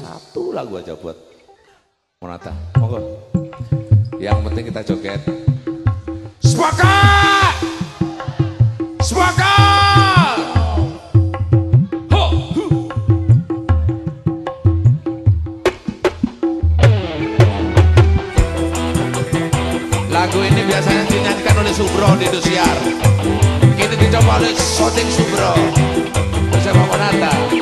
satu lagu aja buat Monata. Monggo. Yang penting kita joget. Sepakat! Sepakat! Ho! Lagu ini biasanya dinyanyikan oleh Subro di Indosiar. Kini dicoba oleh Soting Subro. Bersama Monata. Bodolan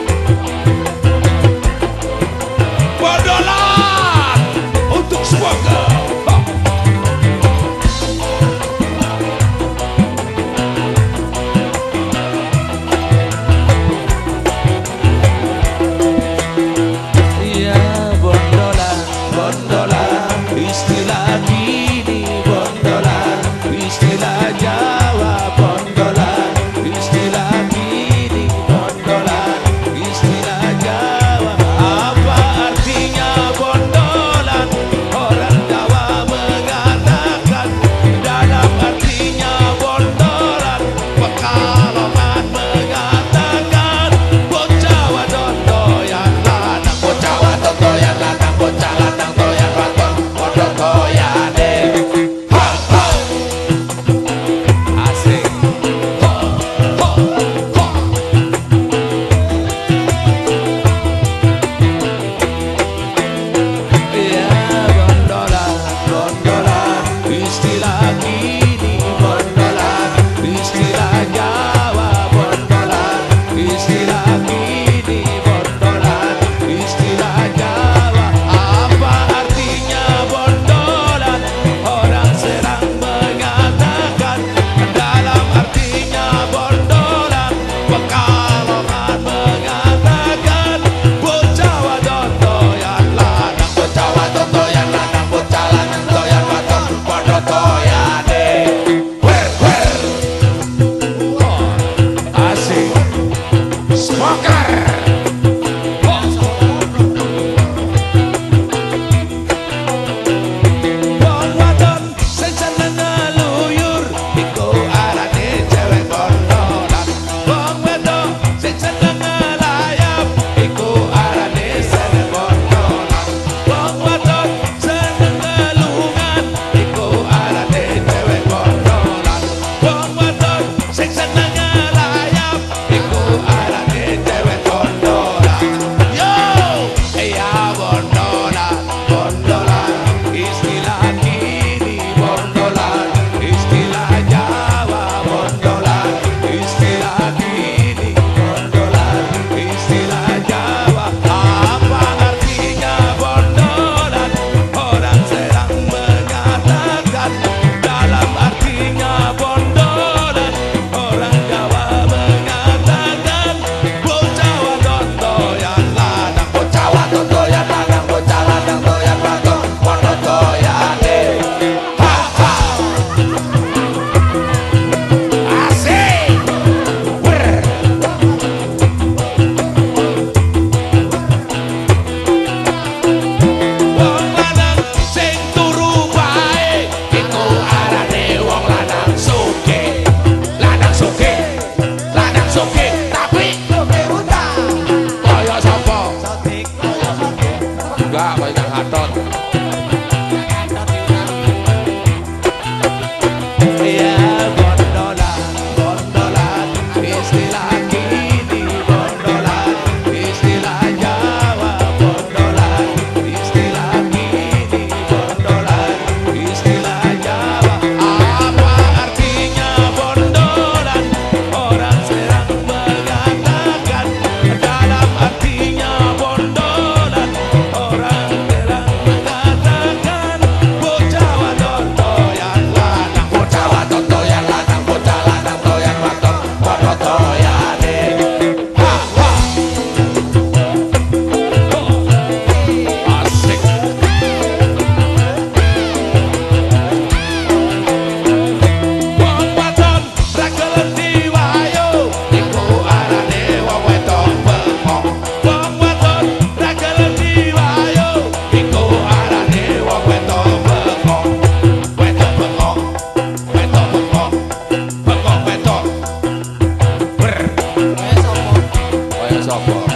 softball.